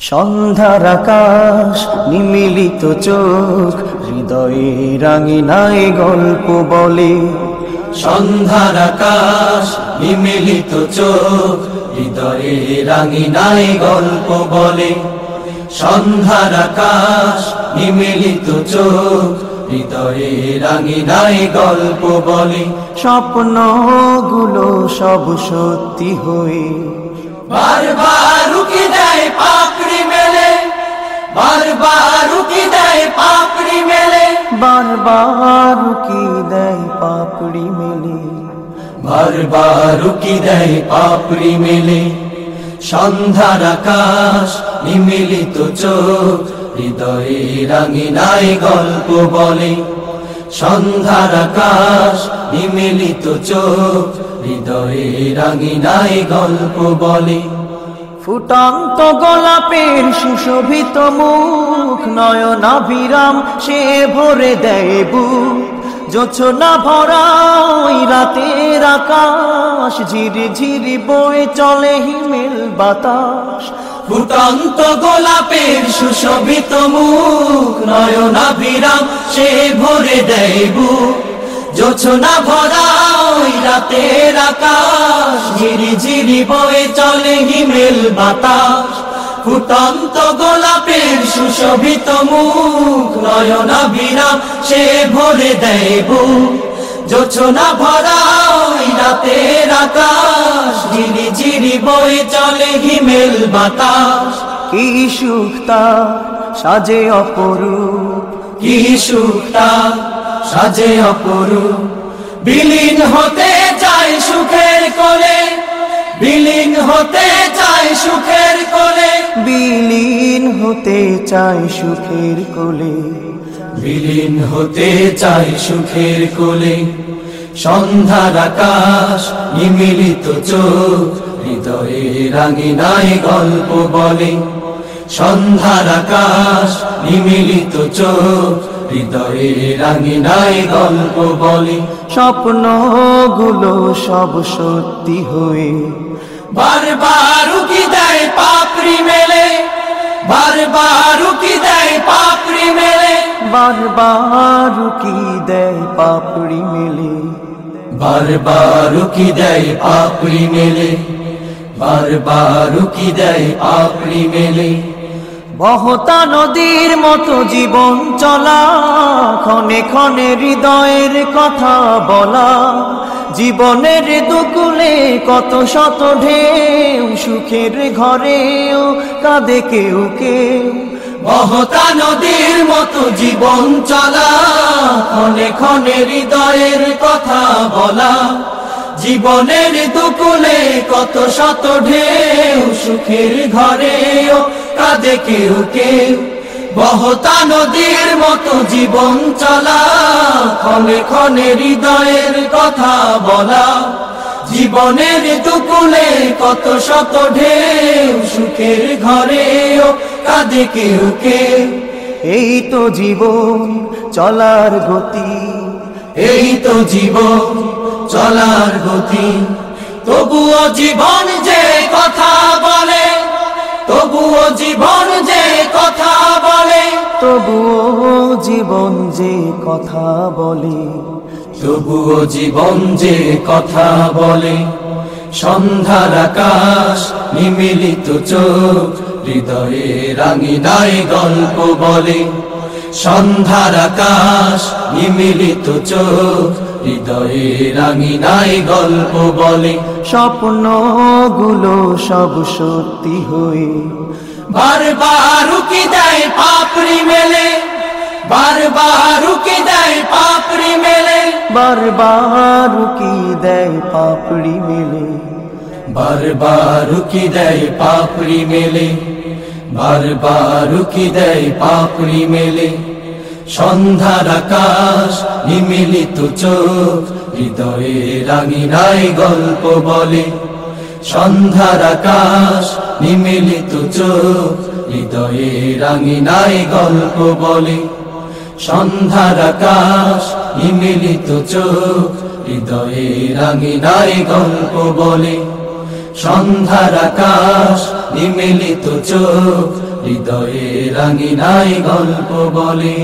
সন্ধ্যার আকাশ, নিমিলিত চোখ, হৃদয়ে রাঙিনায় গল্প বলে। সন্ধ্যার আকাশ, নিমিলিত চোখ, হৃদয়ে রাঙিনায় গল্প বলে। সন্ধ্যার আকাশ, নিমিলিত চোখ, হৃদয়ে রাঙিনায় গল্প বলে। স্বপ্নগুলো সব সত্যি হয়ে বারবার রুকি দেয় পাপড়ি মেলে বারবার রুকি দেয় পাপড়ি মেলে বারবার কি দেয় পাপড়ি মেলে। বারবার রুকি দেয় পাপড়ি মেলে। সন্ধ্যার আকাশ নিমিলিত চোখ হৃদয়ে রাঙিনায় গল্প বলে। সন্ধ্যার আকাশ নিমিলিত চোখ হৃদয়ে গল্প বলে। ফুটান্ত গোলাপের সুশোভিত মুখ নয়নাভিরাম সে ভরে দেয় বুক। জোছনা ভরা ওই রাতের আকাশ ঝিরি ঝিরি বয়ে চলে হিমেল বাতাস। ফুটন্ত গোলাপের সুশোভিত মুখ নয়নাভিরাম সে ভরে দেয় বুক। জোছনা ভরা ওই ঝিরি ঝিরি বয়ে চলে হিমেল বাতাস। ফুটন্ত গোলাপের সুশোভিত মুখ নয়নাভিরাম সে ভরে দেয় বুক। জোছনা ভরা ওই রাতের আকাশ ঝিরি ঝিরি বয়ে চলে হিমেল বাতাস। কি সুখ তার সাজে অপরূপ। কি সুখটা সাজে অপরু বিলীন হতে চাই সুখের কোলে। বিলীন হতে চাই সুখের কোলে। বিলীন হতে চাই সুখের কোলে। বিলীন হতে চাই সুখের কোলে। সন্ধ্যার আকাশ নিমিলিত চোখ হৃদয়ে রাঙিনায় গল্প বলে। সন্ধ্যার আকাশ নিমিলিত চোখ হৃদয়ে রাঙিনায় গল্প বলে স্বপ্নগুলো সব সত্যি হয়ে। বারবার উকি দেয় পাপড়ি মেলে। বারবার উকি দেয় পাপড়ি মেলে। বারবার কি দেয় পাপড়ি মেলে। বারবার কি দেয় পাপড়ি মেলে। বারবার কি দেয় পাপড়ি মেলে। বহতা নদীর মতো জীবন চলা, ক্ষণে ক্ষণে হৃদয়ের কথা বলা। জীবনের দুকুলে কত শত ঢেউ, সুখের ঘরেও কাঁদে কেউ কেউ। বহতা নদীর মতো জীবন চলা, ক্ষণে ক্ষণে হৃদয়ের কথা বলা। জীবনের দুকুলে কত শত ঢেউ, সুখের ঘরেও কাঁদে কেউ কেউ। বহতা নদীর মতো জীবন চলা ক্ষণে ক্ষণে হৃদয়ের কথা বলা। জীবনের দুকুলে কত শত ঢেউ সুখের ঘরেও কাঁদে কেউ কেউ। এই তো জীবন চলার গতি। এই তো জীবন চলার গতি। তবুও জীবন যে কথা জীবন যে কথা বলে তবুও জীবন যে কথা বলে। তবুও জীবন যে কথা বলে। সন্ধ্যার আকাশ নিমিলিত চোখ হৃদয়ে রাঙিনায় গল্প বলে। সন্ধ্যার আকাশ নিমিলিত চোখ হৃদয়ে রাঙিনায় গল্প বলে। স্বপ্নগুলো সব সত্যি হয়ে বারবার উকি দেয় পাপড়ি মেলে। বারবার উকি দেয় পাপড়ি মেলে। বারবার কি দেয় পাপড়ি মেলে। বারবার কি দেয় পাপড়ি মেলে। বারবার কি দেয় পাপড়ি মেলে। সন্ধ্যার আকাশ, নিমিলিত চোখ, হৃদয়ে রাঙিনায় গল্প বলে। সন্ধ্যার আকাশ, নিমিলিত চোখ, হৃদয়ে রাঙিনায় গল্প বলে। সন্ধ্যার আকাশ, নিমিলিত চোখ, হৃদয়ে রাঙিনায় গল্প বলে। সন্ধ্যার আকাশ নিমিলিত চোখ হৃদয়ে রাঙিনাই গল্প বলে।